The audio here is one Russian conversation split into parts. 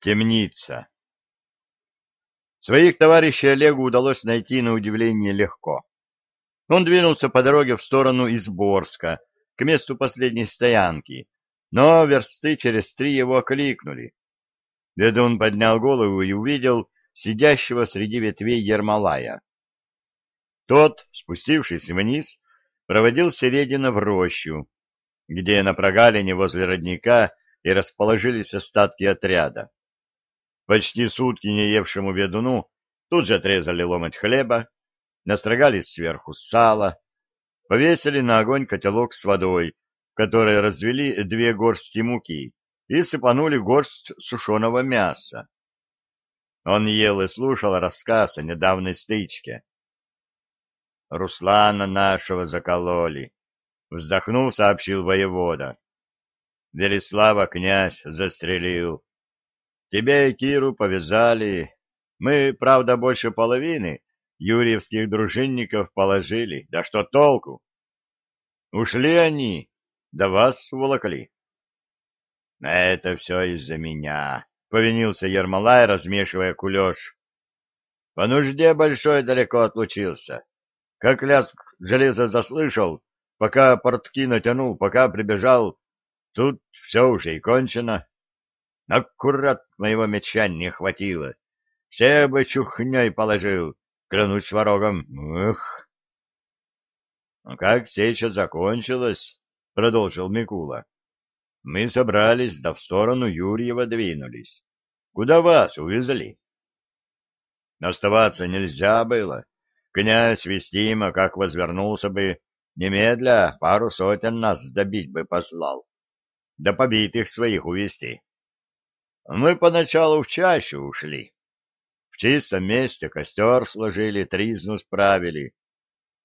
Темница. Своих товарищей Олегу удалось найти на удивление легко. Он двинулся по дороге в сторону Изборска, к месту последней стоянки, но версты через три его окликнули. Ведун поднял голову и увидел сидящего среди ветвей Ермолая. Тот, спустившись вниз, проводил Середина в рощу, где на прогалине возле родника и расположились остатки отряда. Почти сутки не евшему ведуну тут же отрезали ломоть хлеба, настрогали сверху сала, повесили на огонь котелок с водой, в которой развели две горсти муки и сыпанули горсть сушеного мяса. Он ел и слушал рассказ о недавней стычке. Руслана нашего закололи, вздохнув, сообщил воевода. Велислава князь застрелил. Тебя и Киру повязали. Мы, правда, больше половины юрьевских дружинников положили. Да что толку? Ушли они, да вас волокли. — Это все из-за меня, — повинился Ермолай, размешивая кулеш. — По нужде большой далеко отлучился. Как лязг железа заслышал, пока портки натянул, пока прибежал, тут все уже и кончено. Аккурат моего меча не хватило. Все бы чухней положил, клянусь сварогом. Эх! «Ну, — Как сеча закончилась, — продолжил Микула. — Мы собрались, да в сторону Юрьева двинулись. Куда вас увезли? Оставаться нельзя было. Князь Вестима, как возвернулся бы, немедля пару сотен нас добить бы послал. Да побитых своих увести. Мы поначалу в чащу ушли. В чистом месте костер сложили, тризну справили.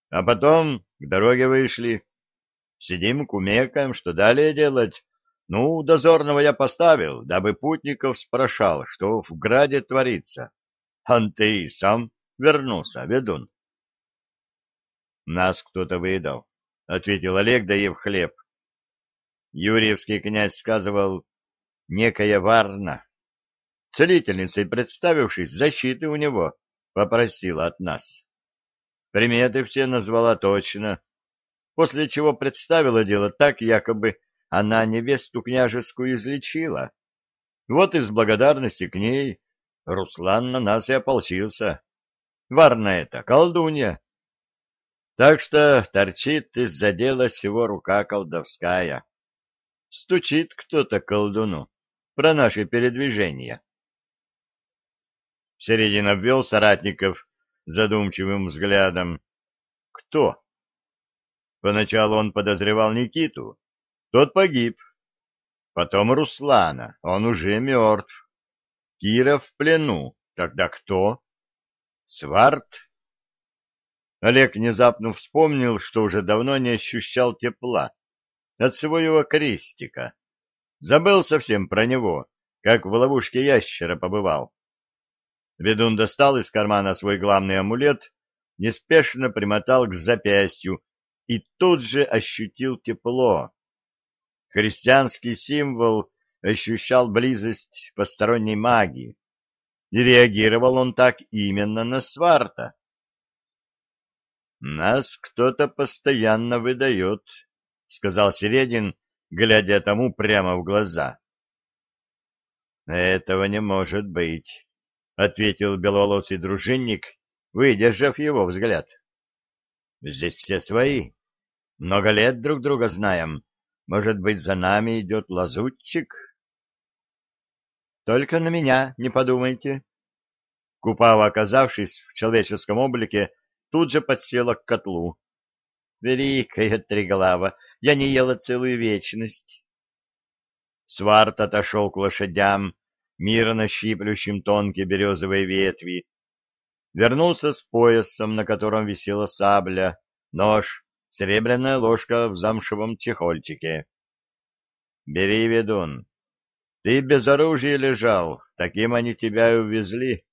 А потом к дороге вышли. Сидим, кумекаем, что далее делать. Ну, дозорного я поставил, дабы путников спрашал, что в граде творится. Антей сам вернулся, ведун. Нас кто-то выдал, — ответил Олег, доев хлеб. Юрьевский князь сказывал, некая Варна, целительницей представившись, защиты у него попросила от нас. Приметы все назвала точно, после чего представила дело так, якобы она невесту княжескую излечила. Вот из благодарности к ней Руслан на нас и ополчился. Варна это, колдунья. Так что торчит из-за дела всего рука колдовская. Стучит кто-то колдуну про наши передвижения. Середин обвел соратников задумчивым взглядом. Кто? Поначалу он подозревал Никиту. Тот погиб. Потом Руслана. Он уже мертв. Кира в плену. Тогда кто? Сварт? Олег внезапно вспомнил, что уже давно не ощущал тепла от своего крестика. Забыл совсем про него, как в ловушке ящера побывал. Ведун достал из кармана свой главный амулет, неспешно примотал к запястью и тут же ощутил тепло. Христианский символ ощущал близость посторонней магии, и реагировал он так именно на сварта. «Нас кто-то постоянно выдает», — сказал Середин, глядя тому прямо в глаза. «Этого не может быть», — ответил беловолосый дружинник, выдержав его взгляд. «Здесь все свои. Много лет друг друга знаем. Может быть, за нами идет лазутчик?» «Только на меня не подумайте». Купава, оказавшись в человеческом облике, тут же подсела к котлу, Великая Триглава, я не ела целую вечность. Сварт отошел к лошадям, мирно щиплющим тонкие березовые ветви. Вернулся с поясом, на котором висела сабля, нож, серебряная ложка в замшевом чехольчике. — Бери, ведун. Ты без оружия лежал, таким они тебя и увезли,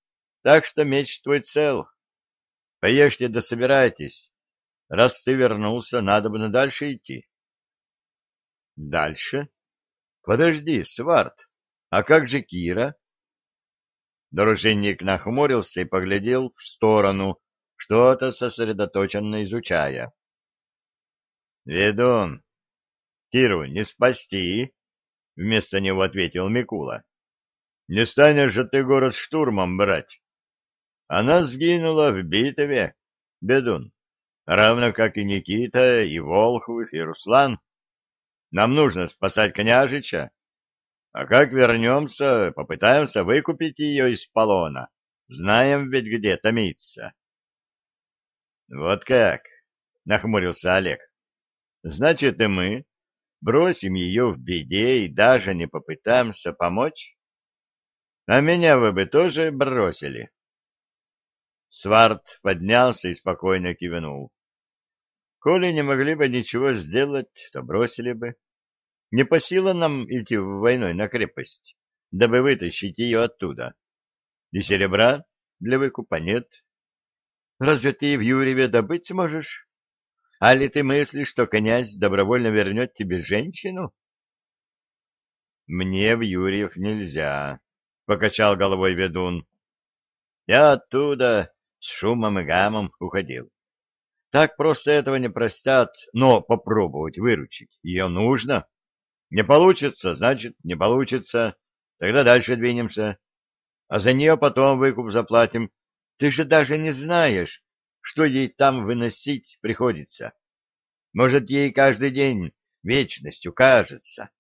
так что меч твой цел. Поешьте да собирайтесь. Раз ты вернулся, надо бы на дальше идти. Дальше? Подожди, Сварт, а как же Кира? Дружинник нахмурился и поглядел в сторону, что-то сосредоточенно изучая. — Ведун, Киру не спасти, — вместо него ответил Микула. — Не станешь же ты город штурмом брать. Она сгинула в битве, Бедун, равно как и Никита, и Волхов, и Руслан. Нам нужно спасать княжича, а как вернемся, попытаемся выкупить ее из полона. Знаем ведь, где томится. — Вот как? — нахмурился Олег. — Значит, и мы бросим ее в беде и даже не попытаемся помочь? А меня вы бы тоже бросили. Сварт поднялся и спокойно кивнул. Коли не могли бы ничего сделать, то бросили бы. Не по силам нам идти войной на крепость, дабы вытащить ее оттуда. И серебра для выкупа нет. Разве ты в Юрьеве добыть сможешь? А ли ты мыслишь, что князь добровольно вернет тебе женщину? Мне в Юрьев нельзя, — покачал головой ведун. Я оттуда с шумом и гамом уходил. Так просто этого не простят, но попробовать выручить ее нужно. Не получится, значит, не получится. Тогда дальше двинемся. А за нее потом выкуп заплатим. Ты же даже не знаешь, что ей там выносить приходится. Может, ей каждый день вечностью кажется.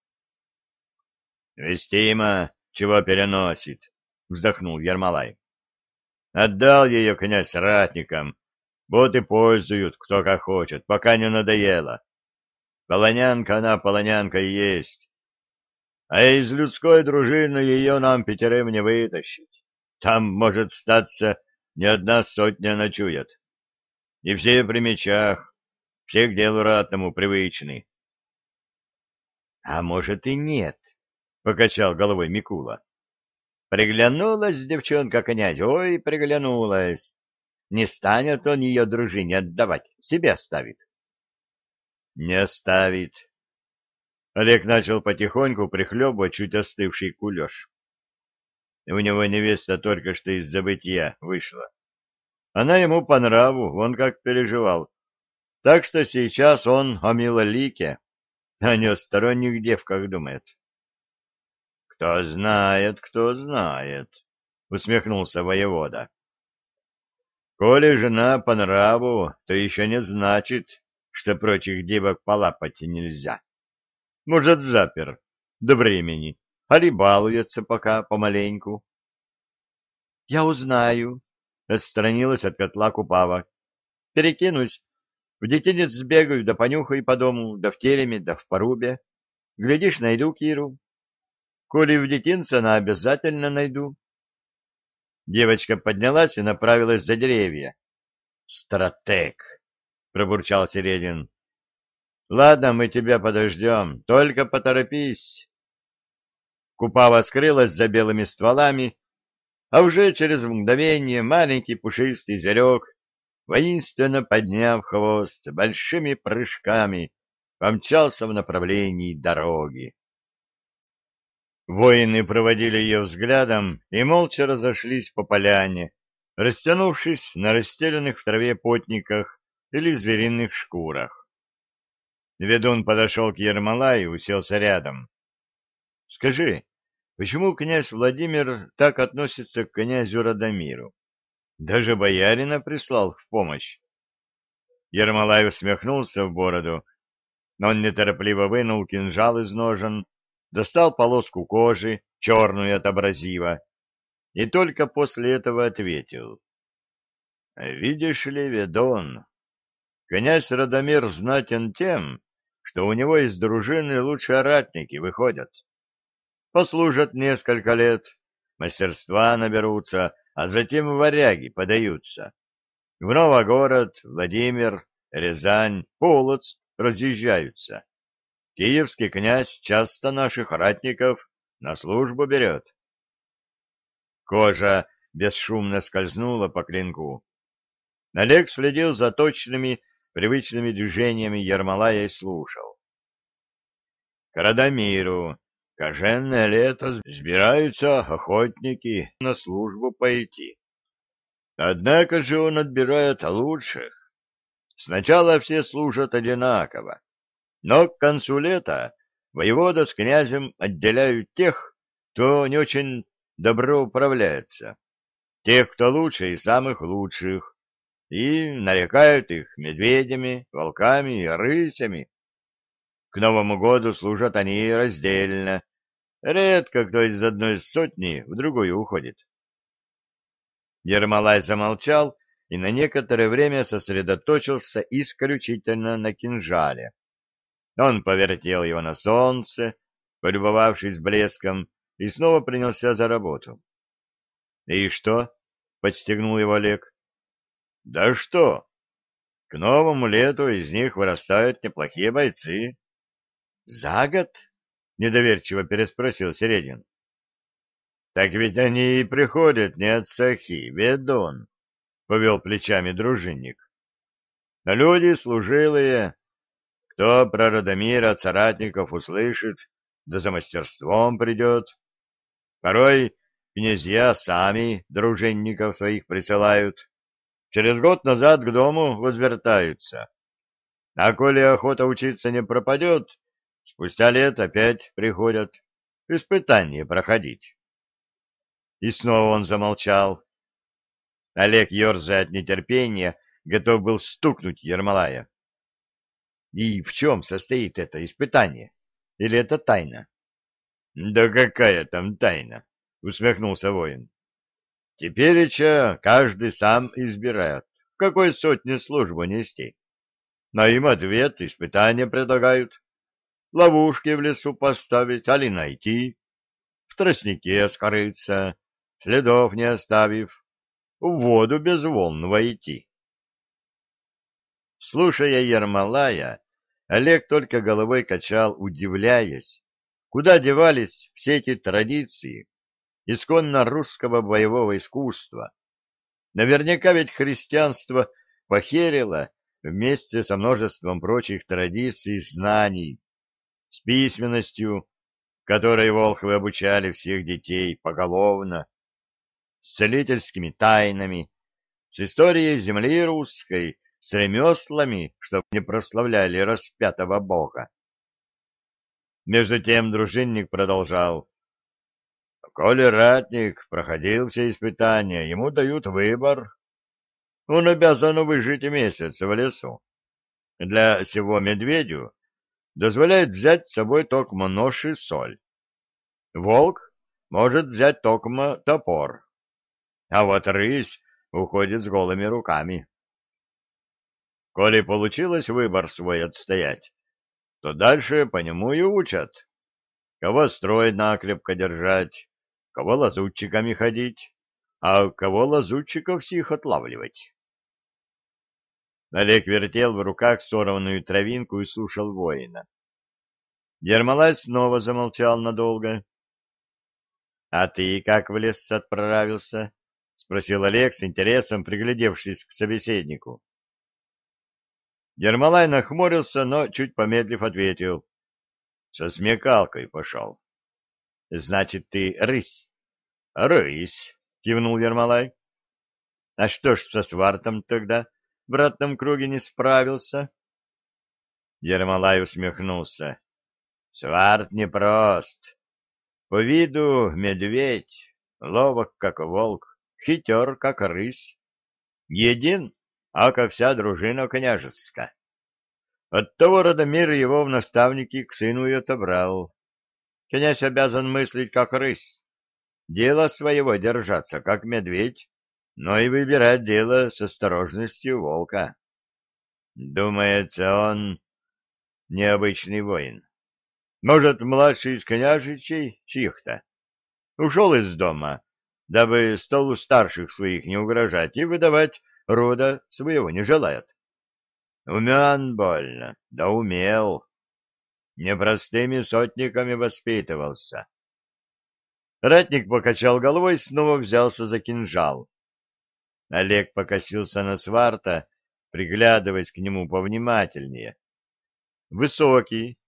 — Вестима чего переносит, — вздохнул Ермолай. — Отдал ее князь ратникам, вот и пользуют кто как хочет, пока не надоело. Полонянка она, полонянка и есть. А из людской дружины ее нам пятерым не вытащить. Там, может, статься, не одна сотня ночует. И все при мечах, все к делу ратному привычны. — А может и нет, — покачал головой Микула. Приглянулась девчонка князь, ой, приглянулась. Не станет он ее дружине отдавать, себе оставит. Не оставит. Олег начал потихоньку прихлебывать чуть остывший кулеш. У него невеста только что из забытия вышла. Она ему по нраву, он как переживал. Так что сейчас он о милолике, а не о сторонних девках думает. — Кто знает, кто знает, — усмехнулся воевода. — Коли жена по нраву, то еще не значит, что прочих девок полапать нельзя. Может, запер до времени, али балуется пока помаленьку. — Я узнаю, — отстранилась от котла Купава. — Перекинусь. В детинец сбегаю, да понюхаю по дому, да в тереме, да в порубе. Глядишь, найду Киру. Коли в детинце, она обязательно найду. Девочка поднялась и направилась за деревья. Стратег! — пробурчал Середин. — Ладно, мы тебя подождем, только поторопись. Купава скрылась за белыми стволами, а уже через мгновение маленький пушистый зверек, воинственно подняв хвост, большими прыжками помчался в направлении дороги. Воины проводили ее взглядом и молча разошлись по поляне, растянувшись на расстеленных в траве потниках или звериных шкурах. Ведун подошел к Ермолаю и уселся рядом. — Скажи, почему князь Владимир так относится к князю Радомиру? Даже боярина прислал в помощь. Ермолай усмехнулся в бороду, но он неторопливо вынул кинжал из ножен, достал полоску кожи, черную от абразива, и только после этого ответил. — Видишь ли, Ведон, Князь Радомир знатен тем, что у него из дружины лучшие ратники выходят. Послужат несколько лет, мастерства наберутся, а затем варяги подаются. В Новогород, Владимир, Рязань, Полоцк разъезжаются. Киевский князь часто наших ратников на службу берет. Кожа бесшумно скользнула по клинку. Олег следил за точными привычными движениями Ермолая и слушал. К Радомиру, коженное лето сбираются охотники на службу пойти. Однако же он отбирает лучших. Сначала все служат одинаково, но к концу лета воевода с князем отделяют тех, кто не очень добро управляется, тех, кто лучше и самых лучших, и нарекают их медведями, волками и рысями. К Новому году служат они раздельно. Редко кто из одной сотни в другую уходит. Ермолай замолчал и на некоторое время сосредоточился исключительно на кинжале. Он повертел его на солнце, полюбовавшись блеском, и снова принялся за работу. — И что? — подстегнул его Олег. — Да что? К новому лету из них вырастают неплохие бойцы. — За год? — недоверчиво переспросил Середин. — Так ведь они и приходят не от Сахи, ведун, — повел плечами дружинник. — Люди служилые. Кто про Радомира от соратников услышит, да за мастерством придет. Порой князья сами дружинников своих присылают. Через год назад к дому возвертаются. А коли охота учиться не пропадет, спустя лет опять приходят испытания проходить. И снова он замолчал. Олег, ерзая от нетерпения, готов был стукнуть Ермолая. И в чем состоит это испытание? Или это тайна? — Да какая там тайна? — усмехнулся воин. — Тепереча каждый сам избирает, в какой сотне службу нести. Но им ответ испытания предлагают. Ловушки в лесу поставить, али найти, в тростнике скрыться, следов не оставив, в воду без волн войти. Слушая Ермолая, Олег только головой качал, удивляясь, Куда девались все эти традиции, исконно русского боевого искусства? Наверняка ведь христианство похерило вместе со множеством прочих традиций и знаний, с письменностью, которой волхвы обучали всех детей поголовно, с целительскими тайнами, с историей земли русской, с ремеслами, чтоб не прославляли распятого бога. Между тем дружинник продолжал. Коли ратник проходил все испытания, ему дают выбор. Он обязан выжить месяц в лесу. Для всего медведю дозволяет взять с собой токмо нож и соль. Волк может взять токмо топор. А вот рысь уходит с голыми руками. Коли получилось выбор свой отстоять, то дальше по нему и учат. Кого строй накрепко держать, кого лазутчиками ходить, а кого лазутчиков всех отлавливать. Олег вертел в руках сорванную травинку и слушал воина. Ермолай снова замолчал надолго. — А ты как в лес отправился? — спросил Олег с интересом, приглядевшись к собеседнику. Ермолай нахмурился, но, чуть помедлив, ответил. — Со смекалкой пошел. — Значит, ты рысь? — Рысь, — кивнул Ермолай. — А что ж со свартом тогда в ратном круге не справился? Ермолай усмехнулся. — Сварт непрост. По виду медведь, ловок, как волк, хитер, как рысь. Един ака вся дружина княжеская. Оттого Радомир его в наставники к сыну и отобрал. Князь обязан мыслить как рысь, дело своего держаться как медведь, но и выбирать дело с осторожностью волка. Думается, он необычный воин. Может, младший из княжичей чьих-то. Ушел из дома, дабы столу старших своих не угрожать и выдавать рода своего не желает. Умен больно, да умел. Непростыми сотниками воспитывался. Ратник покачал головой и снова взялся за кинжал. Олег покосился на сварта, приглядываясь к нему повнимательнее. Высокий.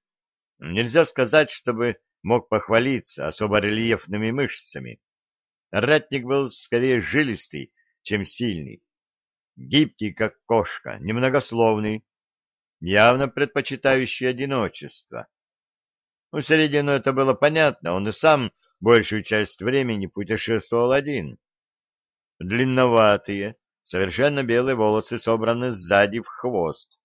Нельзя сказать, чтобы мог похвалиться особо рельефными мышцами. Ратник был скорее жилистый, чем сильный. Гибкий, как кошка, немногословный, явно предпочитающий одиночество. У середину это было понятно, он и сам большую часть времени путешествовал один. Длинноватые, совершенно белые волосы собраны сзади в хвост.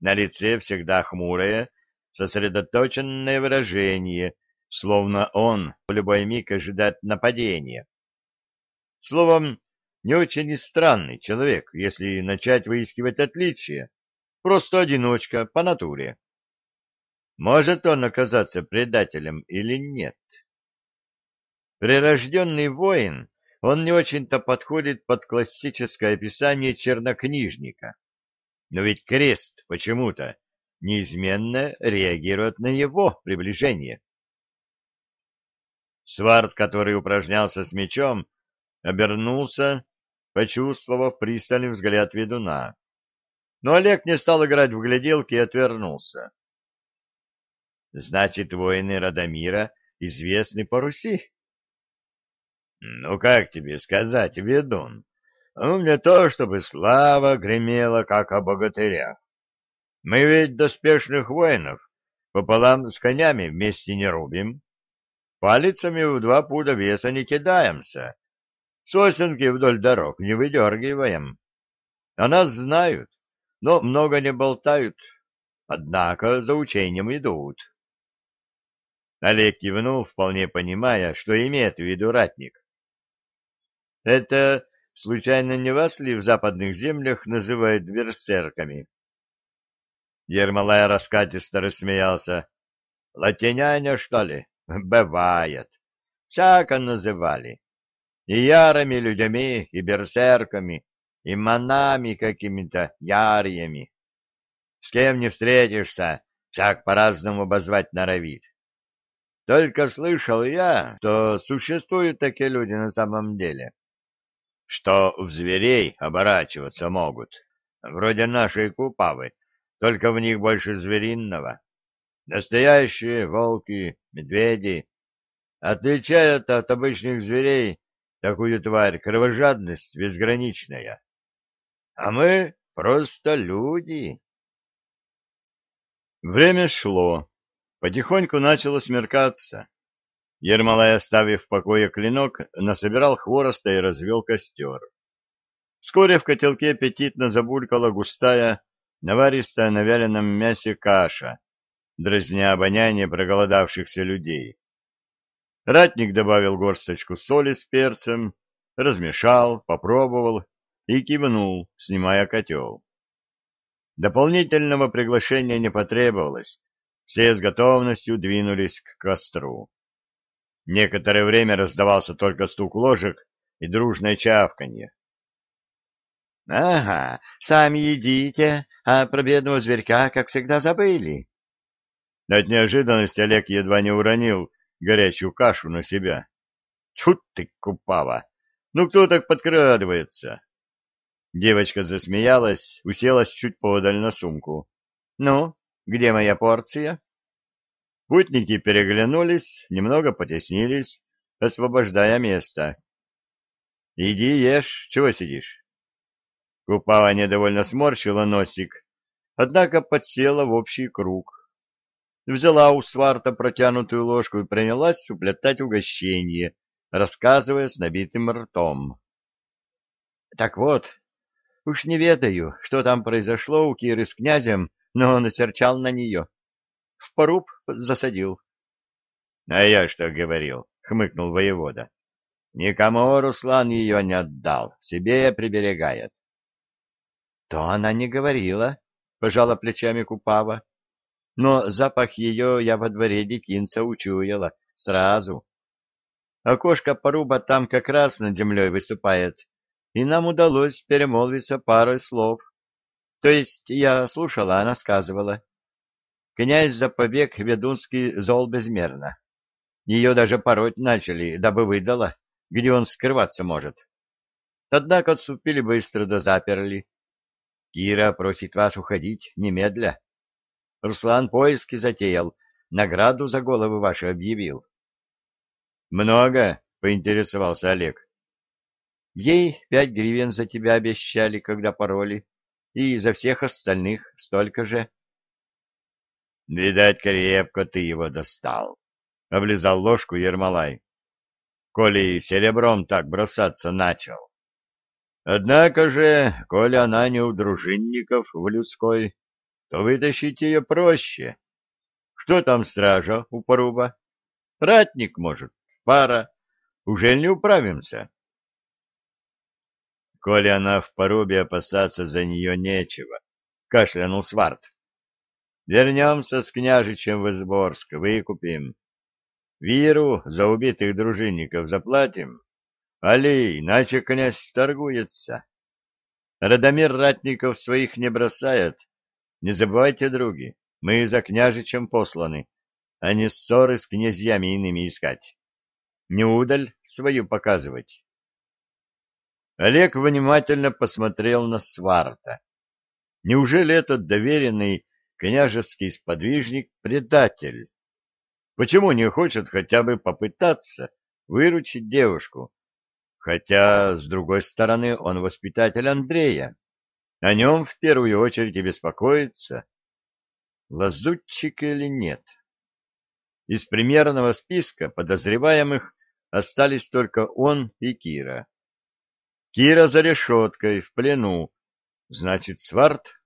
На лице всегда хмурое, сосредоточенное выражение, словно он в любой миг ожидает нападения. Словом, не очень и странный человек, если начать выискивать отличия. Просто одиночка по натуре. Может он оказаться предателем или нет? Прирожденный воин, он не очень-то подходит под классическое описание чернокнижника. Но ведь крест почему-то неизменно реагирует на его приближение. Сварт, который упражнялся с мечом, обернулся, почувствовав пристальный взгляд ведуна. Но Олег не стал играть в гляделки и отвернулся. Значит, воины Радомира известны по Руси? Ну, как тебе сказать, ведун? Ну, не то, чтобы слава гремела, как о богатырях. Мы ведь доспешных воинов пополам с конями вместе не рубим. Палицами в два пуда веса не кидаемся. Сосенки вдоль дорог не выдергиваем. А нас знают, но много не болтают, однако за учением идут. Олег кивнул, вполне понимая, что имеет в виду ратник. Это случайно не вас ли в западных землях называют берсерками? Ермолай раскатисто рассмеялся. Латиняне, что ли? Бывает. Всяко называли. И ярыми людьми, и берсерками, и манами какими-то ярьями. С кем не встретишься, всяк по-разному обозвать норовит. Только слышал я, что существуют такие люди на самом деле что в зверей оборачиваться могут, вроде нашей купавы, только в них больше звериного. Настоящие волки, медведи отличают от обычных зверей такую тварь кровожадность безграничная. А мы просто люди. Время шло. Потихоньку начало смеркаться. Ермолай, оставив в покое клинок, насобирал хвороста и развел костер. Вскоре в котелке аппетитно забулькала густая, наваристая на вяленом мясе каша, дразня обоняние проголодавшихся людей. Ратник добавил горсточку соли с перцем, размешал, попробовал и кивнул, снимая котел. Дополнительного приглашения не потребовалось, все с готовностью двинулись к костру. Некоторое время раздавался только стук ложек и дружное чавканье. — Ага, сами едите, а про бедного зверька, как всегда, забыли. От неожиданности Олег едва не уронил горячую кашу на себя. — Чуть ты, купава! Ну кто так подкрадывается? Девочка засмеялась, уселась чуть подаль на сумку. — Ну, где моя порция? Путники переглянулись, немного потеснились, освобождая место. — Иди ешь, чего сидишь? Купава недовольно сморщила носик, однако подсела в общий круг. Взяла у сварта протянутую ложку и принялась уплетать угощение, рассказывая с набитым ртом. — Так вот, уж не ведаю, что там произошло у Киры с князем, но он осерчал на нее в поруб засадил. — А я что говорил? — хмыкнул воевода. — Никому Руслан ее не отдал, себе приберегает. — То она не говорила, — пожала плечами Купава. Но запах ее я во дворе детинца учуяла сразу. Окошко поруба там как раз над землей выступает, и нам удалось перемолвиться парой слов. То есть я слушала, она сказывала. Князь за побег ведунский зол безмерно. Ее даже пороть начали, дабы выдала, где он скрываться может. Однако отступили быстро да заперли. Кира просит вас уходить немедля. Руслан поиски затеял, награду за головы ваши объявил. — Много? — поинтересовался Олег. — Ей пять гривен за тебя обещали, когда пароли, и за всех остальных столько же. — Видать, крепко ты его достал, — облизал ложку Ермолай. — Коли серебром так бросаться начал. Однако же, коли она не у дружинников в людской, то вытащить ее проще. Что там стража у поруба? Ратник, может, пара. Уже не управимся. Коли она в порубе, опасаться за нее нечего, — кашлянул Сварт. Вернемся с княжичем в Изборск, выкупим. Виру за убитых дружинников заплатим, али иначе князь торгуется. Радомир ратников своих не бросает. Не забывайте, други, мы за княжичем посланы, а не ссоры с князьями иными искать. Не удаль свою показывать. Олег внимательно посмотрел на Сварта. Неужели этот доверенный княжеский сподвижник — предатель? Почему не хочет хотя бы попытаться выручить девушку? Хотя, с другой стороны, он воспитатель Андрея. О нем в первую очередь и беспокоится. Лазутчик или нет? Из примерного списка подозреваемых остались только он и Кира. Кира за решеткой, в плену. Значит, Сварт?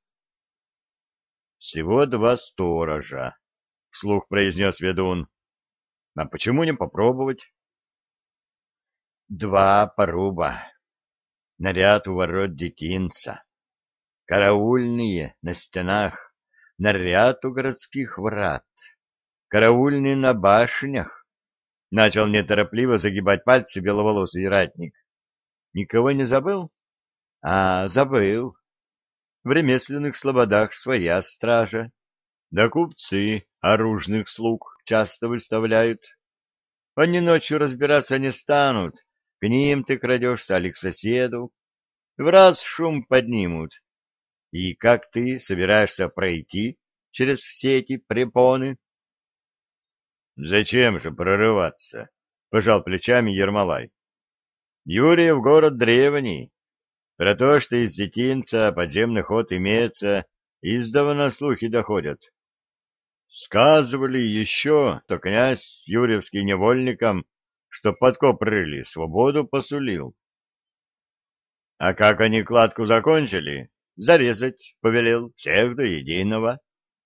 Всего два сторожа, — вслух произнес ведун. А почему не попробовать? Два поруба. Наряд у ворот детинца. Караульные на стенах. Наряд у городских врат. Караульные на башнях. Начал неторопливо загибать пальцы беловолосый ратник. Никого не забыл? А, забыл. В ремесленных слободах своя стража, да купцы оружных слуг часто выставляют. Они ночью разбираться не станут, к ним ты крадешься, али к соседу. В раз шум поднимут. И как ты собираешься пройти через все эти препоны? — Зачем же прорываться? — пожал плечами Ермолай. — в город древний, про то, что из детинца подземный ход имеется, издавна слухи доходят. Сказывали еще, что князь Юрьевский невольникам, что подкоп рыли, свободу посулил. А как они кладку закончили, зарезать повелел всех до единого,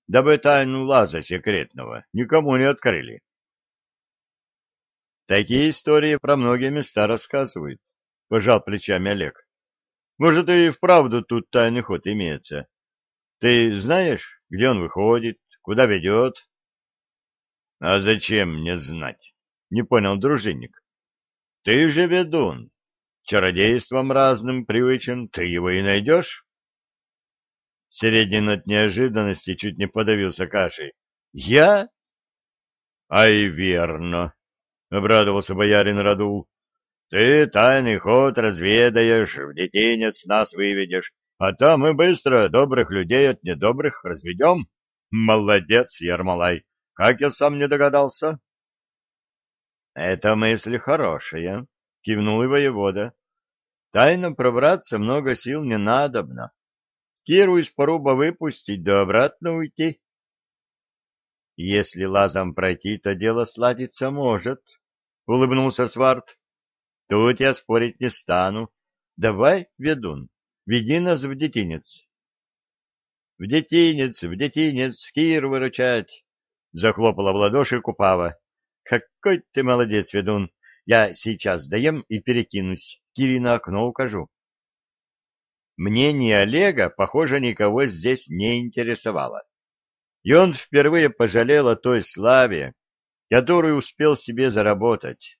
дабы тайну лаза секретного никому не открыли. Такие истории про многие места рассказывают, — пожал плечами Олег. Может, и вправду тут тайный ход имеется. Ты знаешь, где он выходит, куда ведет? — А зачем мне знать? — не понял дружинник. — Ты же ведун. Чародейством разным привычен, ты его и найдешь? Середин от неожиданности чуть не подавился кашей. — Я? — Ай, верно, — обрадовался боярин Радул. Ты тайный ход разведаешь, в детинец нас выведешь, а там мы быстро добрых людей от недобрых разведем. Молодец, Ермолай, как я сам не догадался. — Это мысль хорошая, — кивнул и воевода. — Тайно пробраться много сил не надобно. Киру из поруба выпустить, да обратно уйти. — Если лазом пройти, то дело сладиться может, — улыбнулся Сварт. Тут я спорить не стану. Давай, ведун, веди нас в детинец. — В детинец, в детинец, Кир выручать! — захлопала в ладоши Купава. — Какой ты молодец, ведун! Я сейчас даем и перекинусь, Кири на окно укажу. Мнение Олега, похоже, никого здесь не интересовало. И он впервые пожалел о той славе, которую успел себе заработать.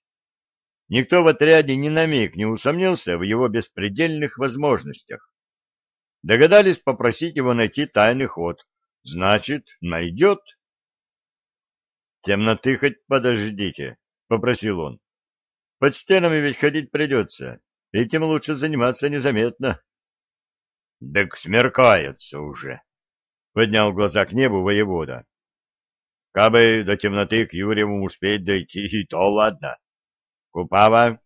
Никто в отряде ни на миг не усомнился в его беспредельных возможностях. Догадались попросить его найти тайный ход. Значит, найдет. «Темноты хоть подождите», — попросил он. «Под стенами ведь ходить придется. Этим лучше заниматься незаметно». «Так смеркается уже», — поднял глаза к небу воевода. Кабы до темноты к Юрьеву успеть дойти, и то ладно. Купава,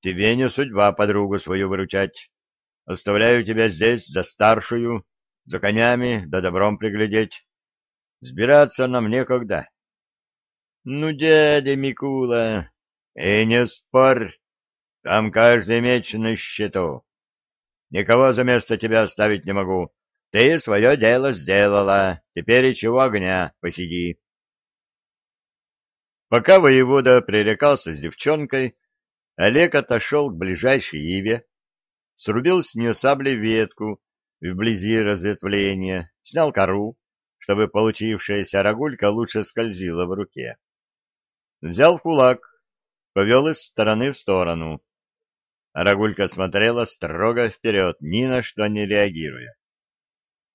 тебе не судьба подругу свою выручать. Оставляю тебя здесь за старшую, за конями да добром приглядеть. Сбираться нам некогда. Ну, дядя Микула, и не спорь, там каждый меч на счету. Никого за место тебя оставить не могу. Ты свое дело сделала, теперь и чего огня посиди. Пока воевода пререкался с девчонкой, Олег отошел к ближайшей иве, срубил с нее саблей ветку вблизи разветвления, снял кору, чтобы получившаяся рогулька лучше скользила в руке. Взял в кулак, повел из стороны в сторону. Рогулька смотрела строго вперед, ни на что не реагируя.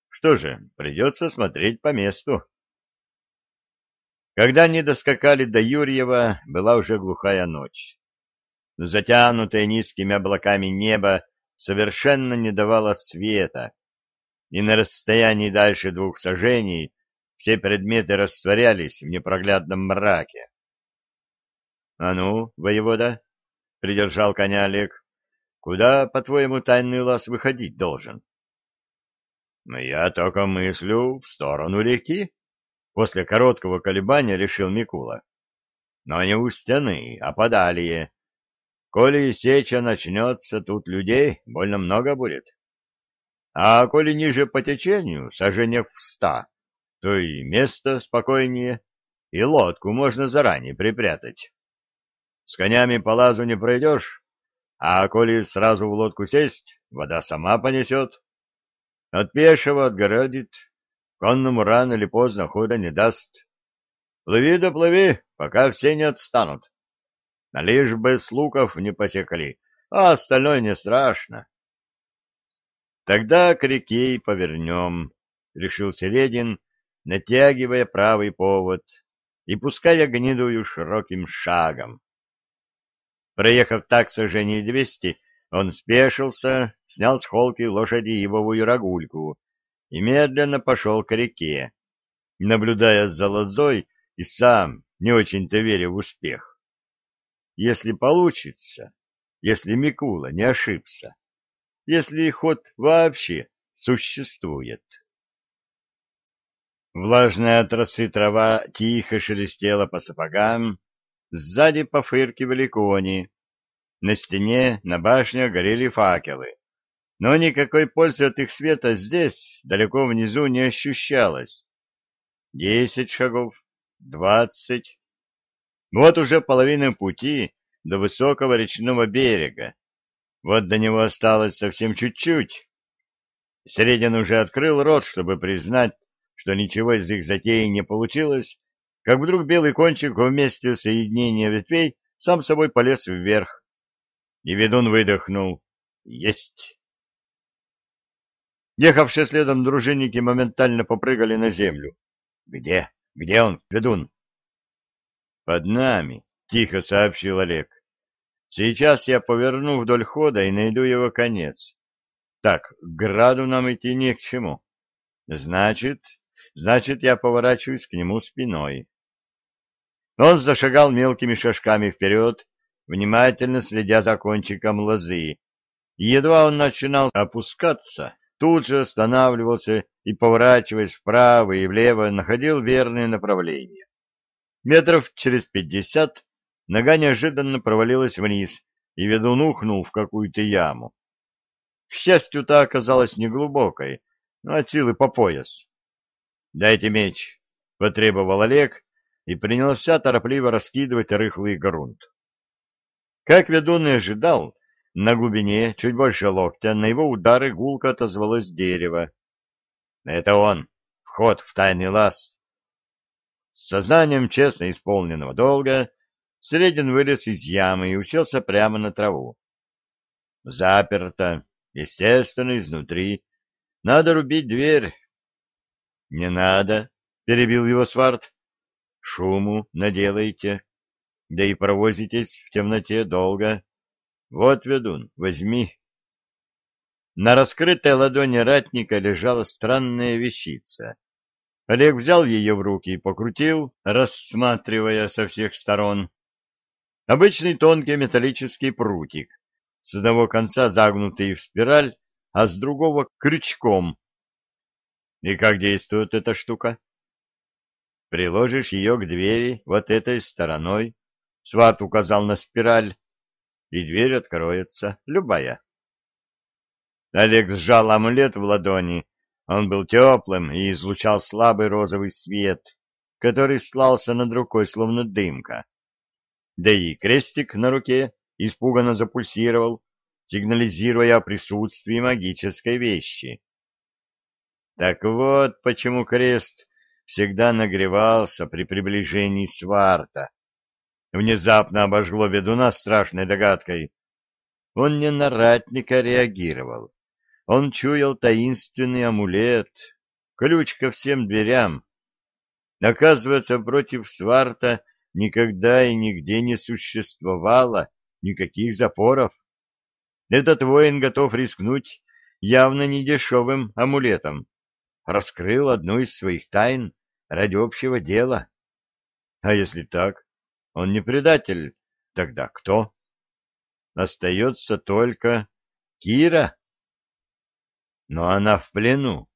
Что же, придется смотреть по месту. Когда они доскакали до Юрьева, была уже глухая ночь. Затянутое низкими облаками небо совершенно не давало света, и на расстоянии дальше двух сажений все предметы растворялись в непроглядном мраке. — А ну, воевода, — придержал коня Олег, — куда, по-твоему, тайный лаз выходить должен? — Я только мыслю в сторону реки, — после короткого колебания решил Микула. — Но не у стены, а подалее Коли сеча начнется, тут людей больно много будет. А коли ниже по течению, сожжениях в ста, то и место спокойнее, и лодку можно заранее припрятать. С конями по лазу не пройдешь, а коли сразу в лодку сесть, вода сама понесет. От пешего отгородит, конному рано или поздно хода не даст. Плыви да плыви, пока все не отстанут. Лишь бы с луков не посекли, а остальное не страшно. Тогда к реке и повернем, — решил Селедин, натягивая правый повод и пуская гнедую широким шагом. Проехав так сожжений двести, он спешился, снял с холки лошади ивовую рогульку и медленно пошел к реке, наблюдая за лозой и сам не очень-то веря в успех если получится, если Микула не ошибся, если ход вообще существует. Влажная от росы трава тихо шелестела по сапогам, сзади пофыркивали кони, на стене, на башне горели факелы, но никакой пользы от их света здесь, далеко внизу, не ощущалось. Десять шагов, двадцать, вот уже половина пути до высокого речного берега. Вот до него осталось совсем чуть-чуть. Средин уже открыл рот, чтобы признать, что ничего из их затеи не получилось, как вдруг белый кончик вместе соединения ветвей сам собой полез вверх. И ведун выдохнул. Есть! Ехавшие следом дружинники моментально попрыгали на землю. Где? Где он, ведун? Под нами, тихо сообщил Олег. Сейчас я поверну вдоль хода и найду его конец. Так, к граду нам идти не к чему. Значит, значит, я поворачиваюсь к нему спиной. Он зашагал мелкими шажками вперед, внимательно следя за кончиком лозы. Едва он начинал опускаться, тут же останавливался и, поворачиваясь вправо и влево, находил верное направление. Метров через пятьдесят нога неожиданно провалилась вниз, и ведун ухнул в какую-то яму. К счастью, та оказалась неглубокой, но от силы по пояс. — Дайте меч, — потребовал Олег и принялся торопливо раскидывать рыхлый грунт. Как ведун и ожидал, на глубине, чуть больше локтя, на его удары гулко отозвалось дерево. — Это он, вход в тайный лаз. С сознанием честно исполненного долга Средин вылез из ямы и уселся прямо на траву. Заперто, естественно, изнутри. Надо рубить дверь. — Не надо, — перебил его Сварт. — Шуму наделайте, да и провозитесь в темноте долго. Вот, ведун, возьми. На раскрытой ладони ратника лежала странная вещица. Олег взял ее в руки и покрутил, рассматривая со всех сторон. Обычный тонкий металлический прутик, с одного конца загнутый в спираль, а с другого — крючком. И как действует эта штука? Приложишь ее к двери вот этой стороной, сват указал на спираль, и дверь откроется, любая. Олег сжал амулет в ладони, он был теплым и излучал слабый розовый свет, который слался над рукой, словно дымка. Да и крестик на руке испуганно запульсировал, сигнализируя о присутствии магической вещи. Так вот, почему крест всегда нагревался при приближении сварта. Внезапно обожгло ведуна страшной догадкой. Он не на ратника реагировал. Он чуял таинственный амулет, ключ ко всем дверям. Оказывается, против сварта никогда и нигде не существовало никаких запоров. Этот воин готов рискнуть явно недешевым амулетом. Раскрыл одну из своих тайн ради общего дела. А если так, он не предатель, тогда кто? Остается только Кира. Но она в плену,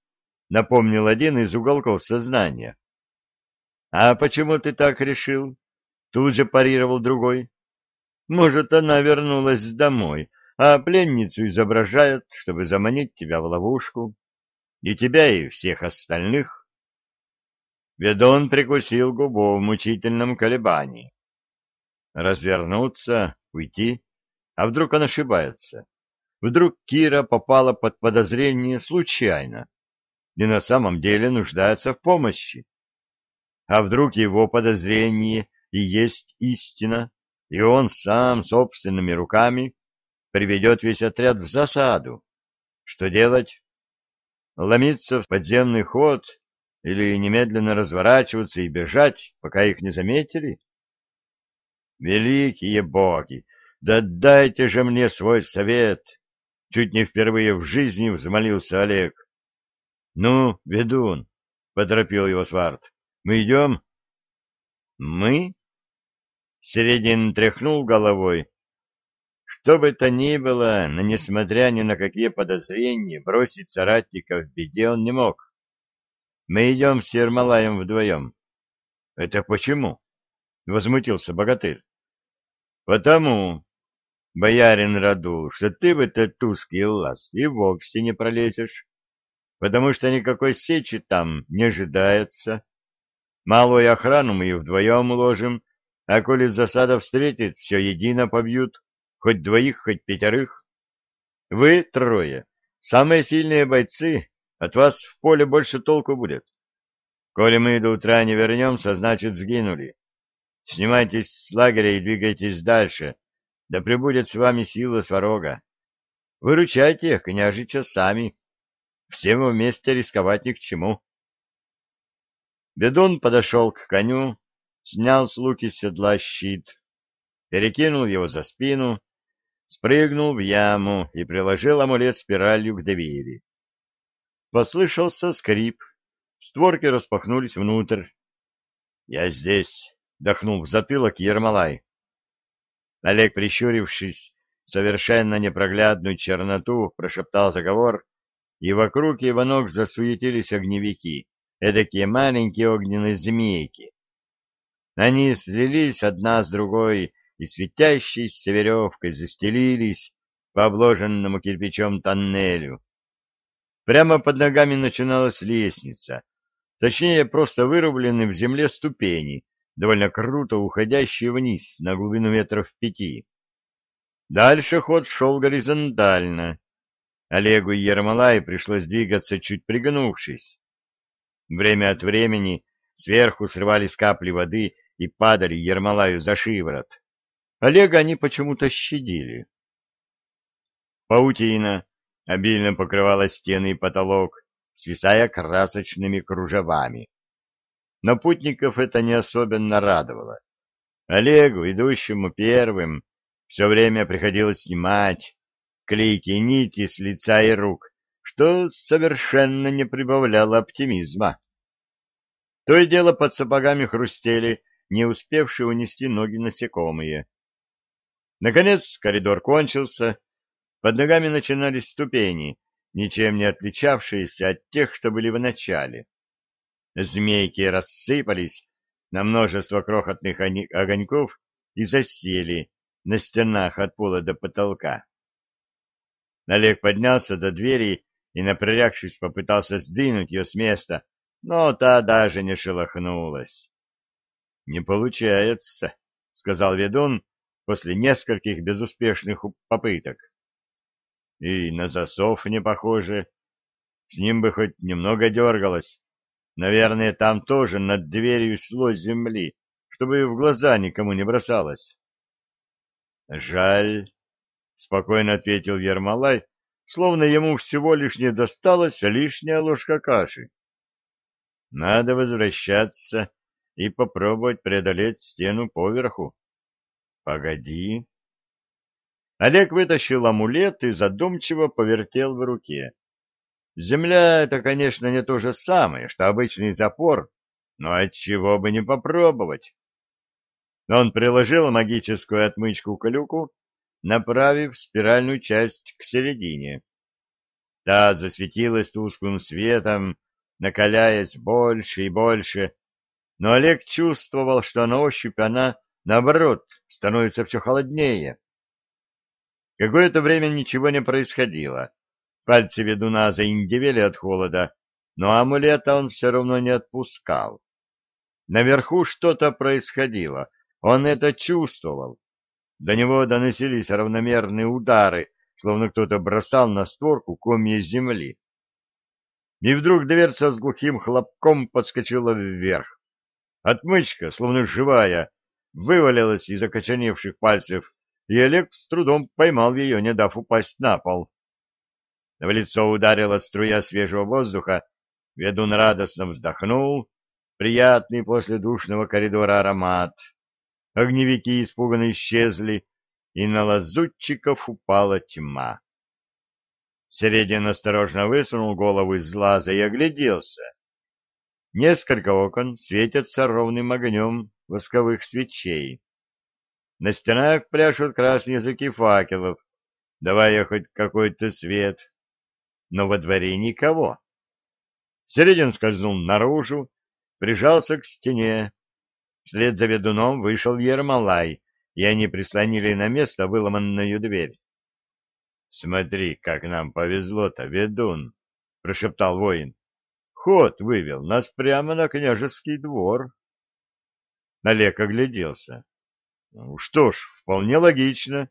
напомнил один из уголков сознания. А почему ты так решил? Тут же парировал другой. Может, она вернулась домой, а пленницу изображают, чтобы заманить тебя в ловушку. И тебя, и всех остальных. Ведон прикусил губу в мучительном колебании. Развернуться, уйти? А вдруг он ошибается? Вдруг Кира попала под подозрение случайно и на самом деле нуждается в помощи? А вдруг его подозрение и есть истина, и он сам собственными руками приведет весь отряд в засаду? Что делать? Ломиться в подземный ход или немедленно разворачиваться и бежать, пока их не заметили? Великие боги, да дайте же мне свой совет! Чуть не впервые в жизни взмолился Олег. — Ну, ведун, — поторопил его Сварт, — мы идем? — Мы? Середин тряхнул головой. Что бы то ни было, но несмотря ни на какие подозрения, бросить соратника в беде он не мог. Мы идем с Ермолаем вдвоем. — Это почему? — возмутился богатырь. — Потому, боярин Радул, что ты в этот узкий лаз и вовсе не пролезешь, потому что никакой сечи там не ожидается. Малую охрану мы и вдвоем уложим, а коли засада встретит, все едино побьют, хоть двоих, хоть пятерых. Вы трое, самые сильные бойцы, от вас в поле больше толку будет. Коли мы до утра не вернемся, значит, сгинули. Снимайтесь с лагеря и двигайтесь дальше, да пребудет с вами сила сварога. Выручайте княжича сами. Всем вместе рисковать ни к чему. Бедун подошел к коню, снял с луки седла щит, перекинул его за спину, спрыгнул в яму и приложил амулет спиралью к двери. Послышался скрип, створки распахнулись внутрь. — Я здесь, — дохнул в затылок Ермолай. Олег, прищурившись, совершенно непроглядную черноту, прошептал заговор, и вокруг его ног засуетились огневики, эдакие маленькие огненные змейки. Они слились одна с другой и светящейся веревкой застелились по обложенному кирпичом тоннелю. Прямо под ногами начиналась лестница, точнее, просто вырубленные в земле ступени, довольно круто уходящие вниз на глубину метров пяти. Дальше ход шел горизонтально. Олегу и Ермолаю пришлось двигаться, чуть пригнувшись. Время от времени сверху срывались капли воды и падали Ермолаю за шиворот. Олега они почему-то щадили. Паутина обильно покрывала стены и потолок, свисая красочными кружевами. Но путников это не особенно радовало. Олегу, идущему первым, все время приходилось снимать клейкие нити с лица и рук, что совершенно не прибавляло оптимизма. То и дело под сапогами хрустели, не успевшие унести ноги насекомые. Наконец коридор кончился, под ногами начинались ступени, ничем не отличавшиеся от тех, что были в начале. Змейки рассыпались на множество крохотных огоньков и засели на стенах от пола до потолка. Олег поднялся до двери и, напрягшись, попытался сдвинуть ее с места, но та даже не шелохнулась. — Не получается, — сказал ведун после нескольких безуспешных попыток. — И на засов не похоже. С ним бы хоть немного дергалось. Наверное, там тоже над дверью слой земли, чтобы в глаза никому не бросалось. — Жаль, — спокойно ответил Ермолай, словно ему всего лишь не досталась лишняя ложка каши. — Надо возвращаться и попробовать преодолеть стену поверху. — Погоди. Олег вытащил амулет и задумчиво повертел в руке. Земля — это, конечно, не то же самое, что обычный запор, но отчего бы не попробовать. Он приложил магическую отмычку к люку, направив спиральную часть к середине. Та засветилась тусклым светом, накаляясь больше и больше, но Олег чувствовал, что на ощупь она, наоборот, становится все холоднее. Какое-то время ничего не происходило. Пальцы ведуна заиндевели от холода, но амулета он все равно не отпускал. Наверху что-то происходило, он это чувствовал. До него доносились равномерные удары, словно кто-то бросал на створку комья земли. И вдруг дверца с глухим хлопком подскочила вверх. Отмычка, словно живая, вывалилась из окоченевших пальцев, и Олег с трудом поймал ее, не дав упасть на пол. В лицо ударила струя свежего воздуха, ведун радостно вздохнул, приятный после душного коридора аромат. Огневики испуганно исчезли, и на лазутчиков упала тьма. Середин осторожно высунул голову из лаза и огляделся. Несколько окон светятся ровным огнем восковых свечей. На стенах пляшут красные языки факелов, давая хоть какой-то свет. Но во дворе никого. Середин скользнул наружу, прижался к стене, Вслед за ведуном вышел Ермолай, и они прислонили на место выломанную дверь. — Смотри, как нам повезло-то, ведун! — прошептал воин. — Ход вывел нас прямо на княжеский двор. Олег огляделся. Ну, что ж, вполне логично.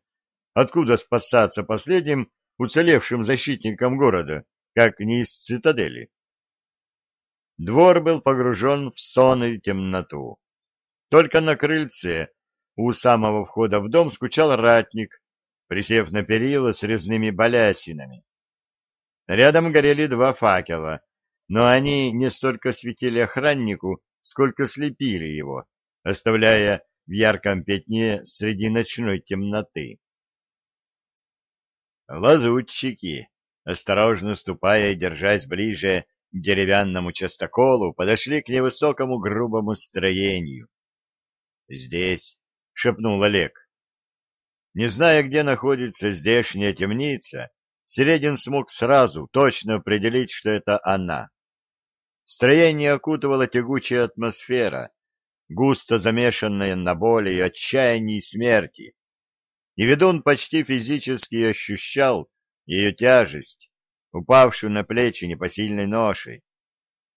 Откуда спасаться последним уцелевшим защитникам города, как не из цитадели? Двор был погружен в сон и темноту. Только на крыльце у самого входа в дом скучал ратник, присев на перила с резными балясинами. Рядом горели два факела, но они не столько светили охраннику, сколько слепили его, оставляя в ярком пятне среди ночной темноты. Лазутчики, осторожно ступая и держась ближе к деревянному частоколу, подошли к невысокому грубому строению. Здесь, — шепнул Олег. Не зная, где находится здешняя темница, Середин смог сразу точно определить, что это она. Строение окутывала тягучая атмосфера, густо замешанная на боли и отчаянии смерти. И ведун почти физически ощущал ее тяжесть, упавшую на плечи непосильной ношей.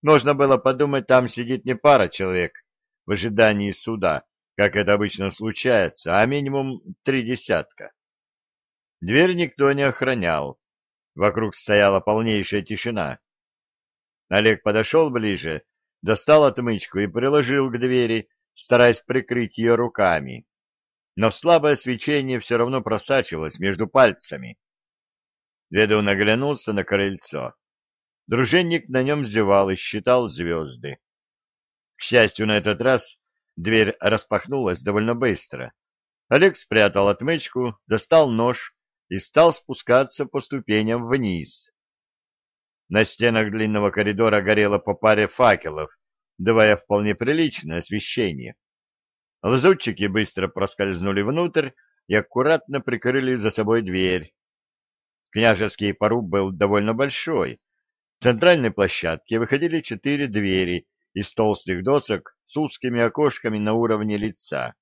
Можно было подумать, там сидит не пара человек в ожидании суда, как это обычно случается, а минимум три десятка. Дверь никто не охранял. Вокруг стояла полнейшая тишина. Олег подошел ближе, достал отмычку и приложил к двери, стараясь прикрыть ее руками. Но слабое свечение все равно просачивалось между пальцами. Ведун оглянулся на крыльцо. Дружинник на нем зевал и считал звезды. К счастью, на этот раз Дверь распахнулась довольно быстро. Олег спрятал отмычку, достал нож и стал спускаться по ступеням вниз. На стенах длинного коридора горело по паре факелов, давая вполне приличное освещение. Лазутчики быстро проскользнули внутрь и аккуратно прикрыли за собой дверь. Княжеский поруб был довольно большой. В центральной площадке выходили четыре двери из толстых досок с узкими окошками на уровне лица.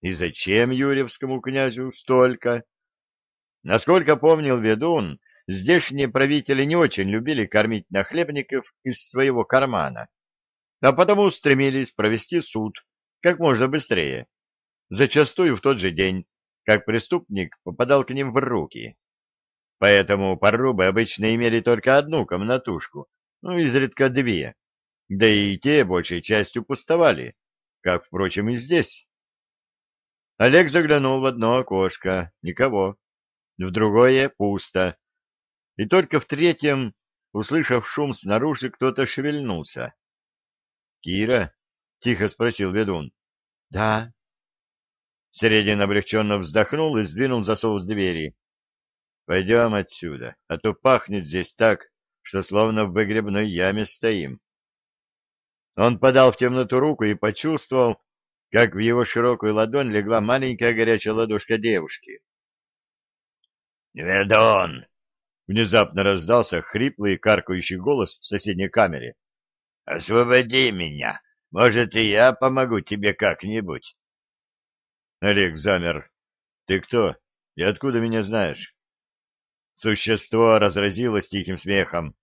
И зачем Юрьевскому князю столько? Насколько помнил ведун, здешние правители не очень любили кормить нахлебников из своего кармана, а потому стремились провести суд как можно быстрее, зачастую в тот же день, как преступник попадал к ним в руки. Поэтому порубы обычно имели только одну комнатушку, ну, изредка две, да и те большей частью пустовали, как, впрочем, и здесь. Олег заглянул в одно окошко, никого, в другое — пусто, и только в третьем, услышав шум снаружи, кто-то шевельнулся. — Кира? — тихо спросил ведун. — Да. Середин облегченно вздохнул и сдвинул засов с двери. — Пойдем отсюда, а то пахнет здесь так, что словно в выгребной яме стоим. Он подал в темноту руку и почувствовал, как в его широкую ладонь легла маленькая горячая ладошка девушки. «Ведун!» — внезапно раздался хриплый и каркающий голос в соседней камере. «Освободи меня! Может, и я помогу тебе как-нибудь?» Олег замер. «Ты кто? И откуда меня знаешь?» Существо разразилось тихим смехом.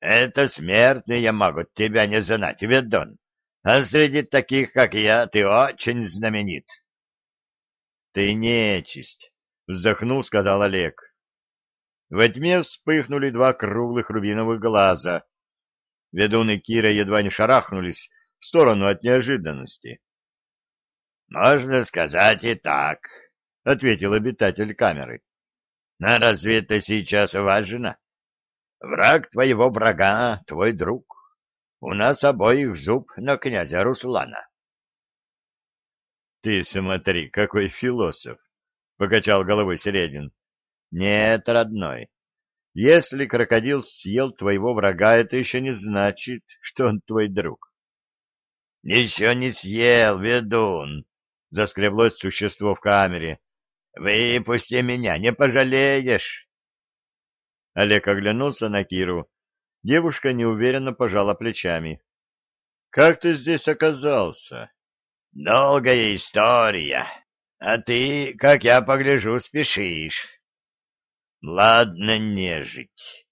«Это смертные могут тебя не знать, ведун, а среди таких, как я, ты очень знаменит». «Ты нечисть», — вздохнул, сказал Олег. Во тьме вспыхнули два круглых рубиновых глаза. Ведун и Кира едва не шарахнулись в сторону от неожиданности. Можно сказать и так, — ответил обитатель камеры. Но разве это сейчас важно? Враг твоего врага — твой друг. У нас обоих зуб на князя Руслана. — Ты смотри, какой философ! — покачал головой Середин. — Нет, родной, если крокодил съел твоего врага, это еще не значит, что он твой друг. — Еще не съел, ведун, заскреблось существо в камере. «Выпусти меня, не пожалеешь!» Олег оглянулся на Киру. Девушка неуверенно пожала плечами. «Как ты здесь оказался?» «Долгая история. А ты, как я погляжу, спешишь». «Ладно, нежить».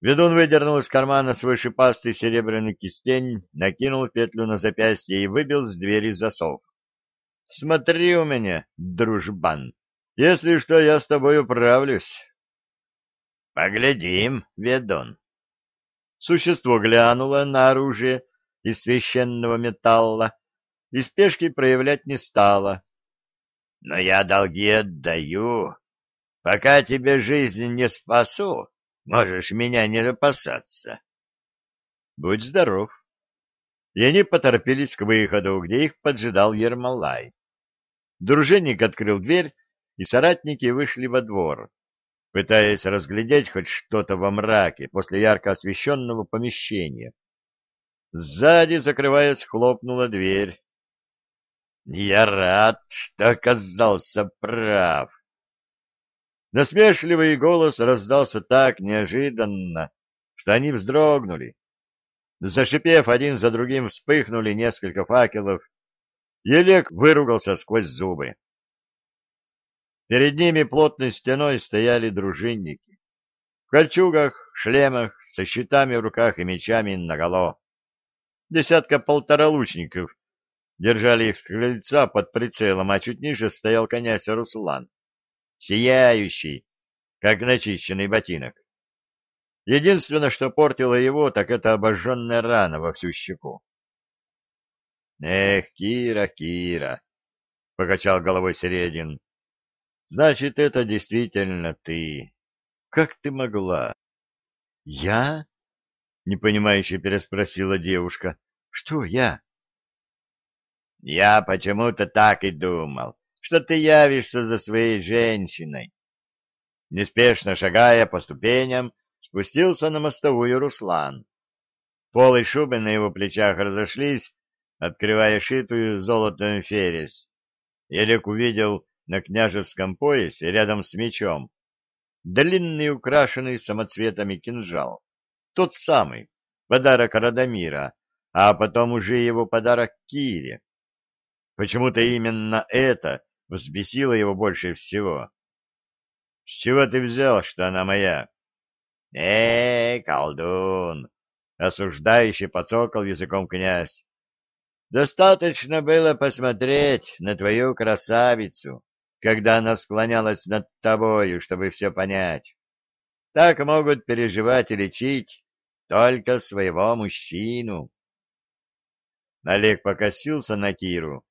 Ведун выдернул из кармана свой шипастый серебряный кистень, накинул петлю на запястье и выбил с двери засов. Смотри у меня, дружбан. Если что, я с тобой управлюсь. Поглядим, ведун. Существо глянуло на оружие из священного металла и спешки проявлять не стало. Но я долги отдаю. Пока тебе жизнь не спасу, можешь меня не опасаться. Будь здоров. И они поторопились к выходу, где их поджидал Ермолай. Дружинник открыл дверь, и соратники вышли во двор, пытаясь разглядеть хоть что-то во мраке после ярко освещенного помещения. Сзади, закрываясь, хлопнула дверь. «Я рад, что оказался прав!» Насмешливый голос раздался так неожиданно, что они вздрогнули. Зашипев, один за другим вспыхнули несколько факелов, Елек выругался сквозь зубы. Перед ними плотной стеной стояли дружинники. В кольчугах, шлемах, со щитами в руках и мечами наголо. Десятка-полтора лучников держали их с крыльца под прицелом, а чуть ниже стоял князь Руслан, сияющий, как начищенный ботинок. Единственное, что портило его, так это обожженная рана во всю щеку. Эх, Кира, Кира, покачал головой Середин. Значит, это действительно ты. Как ты могла? Я? непонимающе переспросила девушка. Что я? Я почему-то так и думал, что ты явишься за своей женщиной. Неспешно шагая по ступеням, спустился на мостовую Руслан. Полы шубы на его плечах разошлись, открывая шитую золотом ферес. Елек увидел на княжеском поясе рядом с мечом длинный украшенный самоцветами кинжал. Тот самый, подарок Радомира, а потом уже его подарок Кире. Почему-то именно это взбесило его больше всего. — С чего ты взял, что она моя? — Э, колдун! — осуждающе подсокал языком князь. — Достаточно было посмотреть на твою красавицу, когда она склонялась над тобою, чтобы все понять. Так могут переживать и лечить только своего мужчину. Олег покосился на Киру.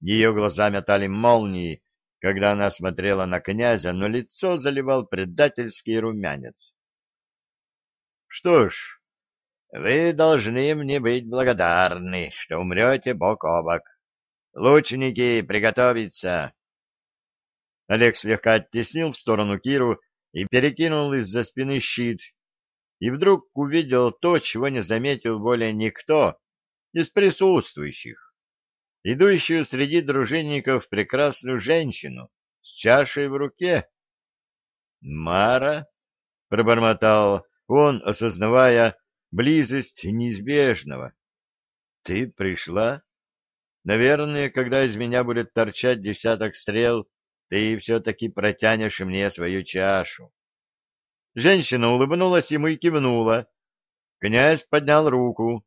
Ее глаза метали молнии, когда она смотрела на князя, но лицо заливал предательский румянец. — Что ж, вы должны мне быть благодарны, что умрете бок о бок. Лучники, приготовиться! Олег слегка оттеснил в сторону Киру и перекинул из-за спины щит, и вдруг увидел то, чего не заметил более никто из присутствующих, идущую среди дружинников прекрасную женщину с чашей в руке. «Мара?» — пробормотал он, осознавая близость неизбежного. «Ты пришла? Наверное, когда из меня будет торчать десяток стрел, ты все-таки протянешь мне свою чашу. Женщина улыбнулась ему и кивнула. Князь поднял руку.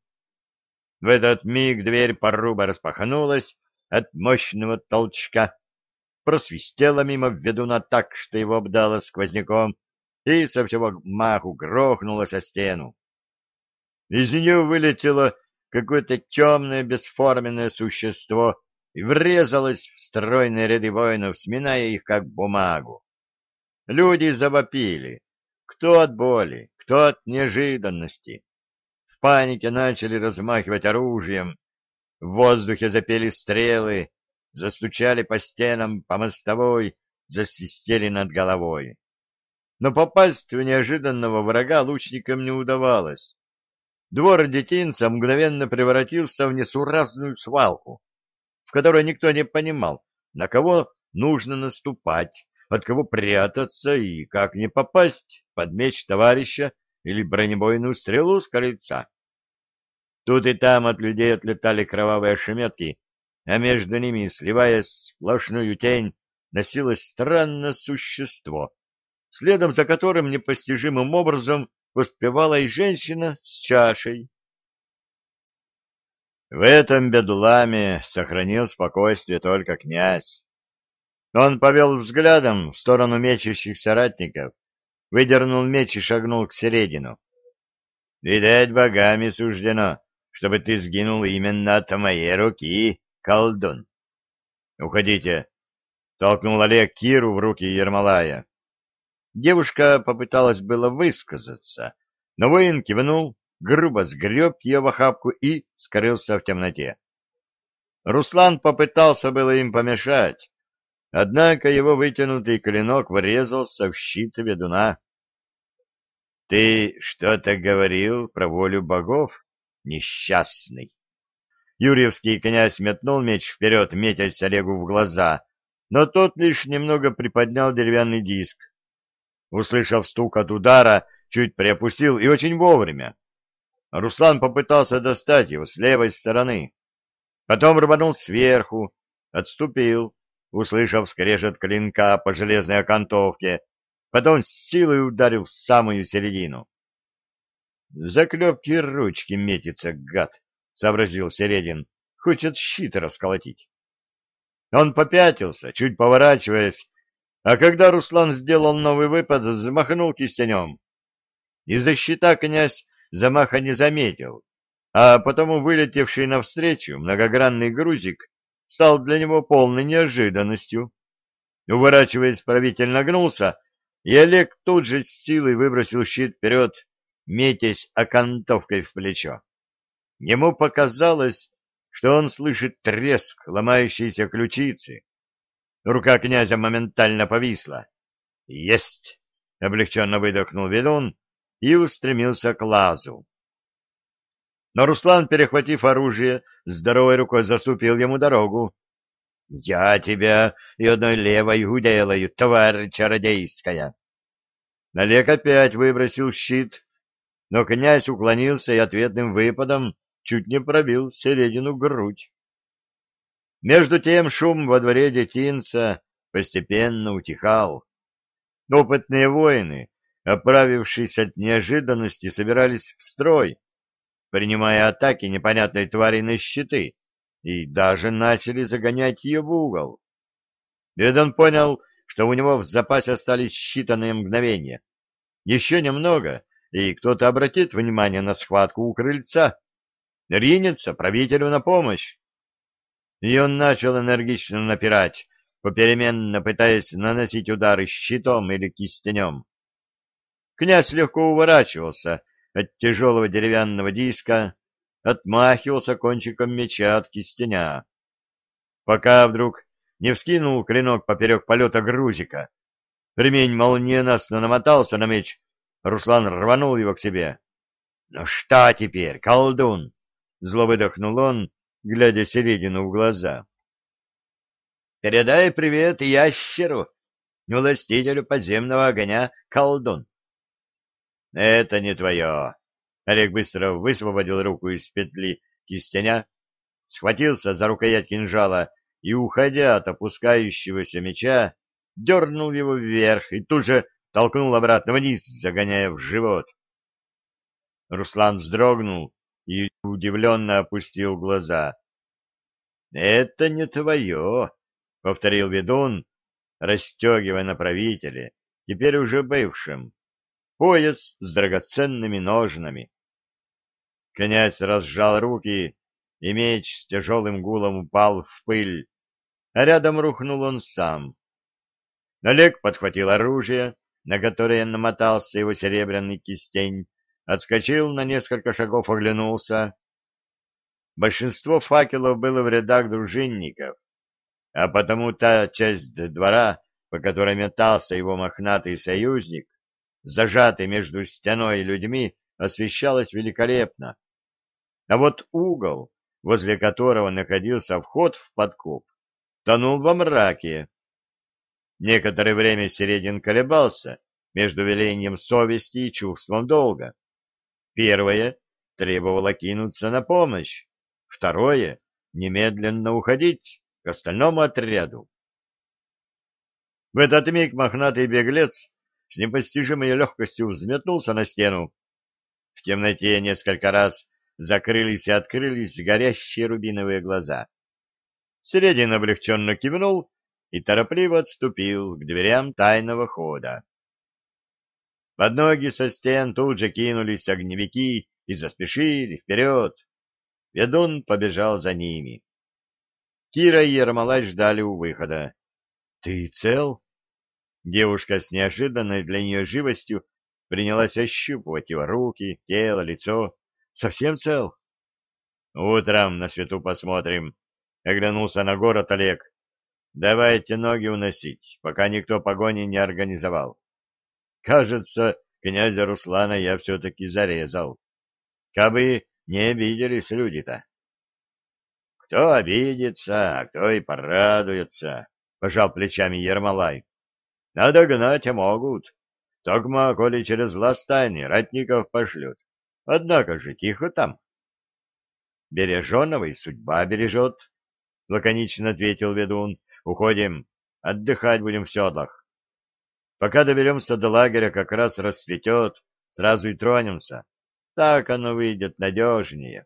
В этот миг дверь поруба распахнулась от мощного толчка, просвистела мимо ведуна так, что его обдало сквозняком, и со всего маху грохнулась о стену. Из нее вылетело какое-то темное бесформенное существо и врезалась в стройные ряды воинов, сминая их как бумагу. Люди завопили, кто от боли, кто от неожиданности. В панике начали размахивать оружием, в воздухе запели стрелы, застучали по стенам, по мостовой, засвистели над головой. Но попасть в неожиданного врага лучникам не удавалось. Двор детинца мгновенно превратился в несуразную свалку в которой никто не понимал, на кого нужно наступать, от кого прятаться и как не попасть под меч товарища или бронебойную стрелу с колеца. Тут и там от людей отлетали кровавые ошметки, а между ними, сливаясь в сплошную тень, носилось странное существо, следом за которым непостижимым образом поспевала и женщина с чашей. В этом бедламе сохранил спокойствие только князь. Он повел взглядом в сторону мечущих соратников, выдернул меч и шагнул к середину. «Видать, богами суждено, чтобы ты сгинул именно от моей руки, колдун!» «Уходите!» — толкнул Олег Киру в руки Ермолая. Девушка попыталась было высказаться, но воин кивнул грубо сгреб ее в охапку и скрылся в темноте. Руслан попытался было им помешать, однако его вытянутый клинок врезался в щит ведуна. — Ты что-то говорил про волю богов, несчастный? Юрьевский князь метнул меч вперед, метясь Олегу в глаза, но тот лишь немного приподнял деревянный диск. Услышав стук от удара, чуть приопустил и очень вовремя. Руслан попытался достать его с левой стороны. Потом рванул сверху, отступил, услышав скрежет клинка по железной окантовке, потом с силой ударил в самую середину. «Заклепки ручки метится, гад!» — сообразил Середин. «Хочет щит расколотить». Он попятился, чуть поворачиваясь, а когда Руслан сделал новый выпад, взмахнул кистенем. Из-за щита князь замаха не заметил, а потому вылетевший навстречу многогранный грузик стал для него полной неожиданностью. Уворачиваясь, правитель нагнулся, и Олег тут же с силой выбросил щит вперед, метясь окантовкой в плечо. Ему показалось, что он слышит треск ломающейся ключицы. Рука князя моментально повисла. «Есть!» — облегченно выдохнул ведун и устремился к лазу. Но Руслан, перехватив оружие, здоровой рукой заступил ему дорогу. — Я тебя и одной левой уделаю, тварь чародейская! Налег опять выбросил щит, но князь уклонился и ответным выпадом чуть не пробил середину грудь. Между тем шум во дворе детинца постепенно утихал. Опытные воины, оправившись от неожиданности, собирались в строй, принимая атаки непонятной твари на щиты, и даже начали загонять ее в угол. Ведон понял, что у него в запасе остались считанные мгновения. Еще немного, и кто-то обратит внимание на схватку у крыльца, ринется правителю на помощь. И он начал энергично напирать, попеременно пытаясь наносить удары щитом или кистенем. Князь легко уворачивался от тяжелого деревянного диска, отмахивался кончиком меча от кистеня. Пока вдруг не вскинул клинок поперек полета грузика. Ремень молниеносно намотался на меч. Руслан рванул его к себе. — Ну что теперь, колдун? — зло выдохнул он, глядя середину в глаза. — Передай привет ящеру, властителю подземного огня, колдун. — Это не твое. Олег быстро высвободил руку из петли кистеня, схватился за рукоять кинжала и, уходя от опускающегося меча, дернул его вверх и тут же толкнул обратно вниз, загоняя в живот. Руслан вздрогнул и удивленно опустил глаза. — Это не твое, — повторил ведун, расстегивая на правителе, теперь уже бывшим, пояс с драгоценными ножнами. Князь разжал руки, и меч с тяжелым гулом упал в пыль, а рядом рухнул он сам. Олег подхватил оружие, на которое намотался его серебряный кистень, отскочил на несколько шагов, оглянулся. Большинство факелов было в рядах дружинников, а потому та часть двора, по которой метался его мохнатый союзник, зажатый между стеной и людьми, освещалась великолепно. А вот угол, возле которого находился вход в подкоп, тонул во мраке. Некоторое время Середин колебался между велением совести и чувством долга. Первое требовало кинуться на помощь, второе — немедленно уходить к остальному отряду. В этот миг мохнатый беглец с непостижимой легкостью взметнулся на стену. В темноте несколько раз закрылись и открылись горящие рубиновые глаза. Середин облегченно кивнул и торопливо отступил к дверям тайного хода. Под ноги со стен тут же кинулись огневики и заспешили вперед. Ведун побежал за ними. Кира и Ермолай ждали у выхода. — Ты цел? Девушка с неожиданной для нее живостью принялась ощупывать его руки, тело, лицо. Совсем цел? Утром на свету посмотрим. Оглянулся на город Олег. Давайте ноги уносить, пока никто погони не организовал. Кажется, князя Руслана я все-таки зарезал. Кабы не обиделись люди-то. Кто обидится, а кто и порадуется, — пожал плечами Ермолай. А могут. Токма, коли через ластайны ратников пошлют. Однако же тихо там. Береженого и судьба бережет, — лаконично ответил ведун. Уходим, отдыхать будем в седлах. Пока доберемся до лагеря, как раз расцветет, сразу и тронемся. Так оно выйдет надежнее.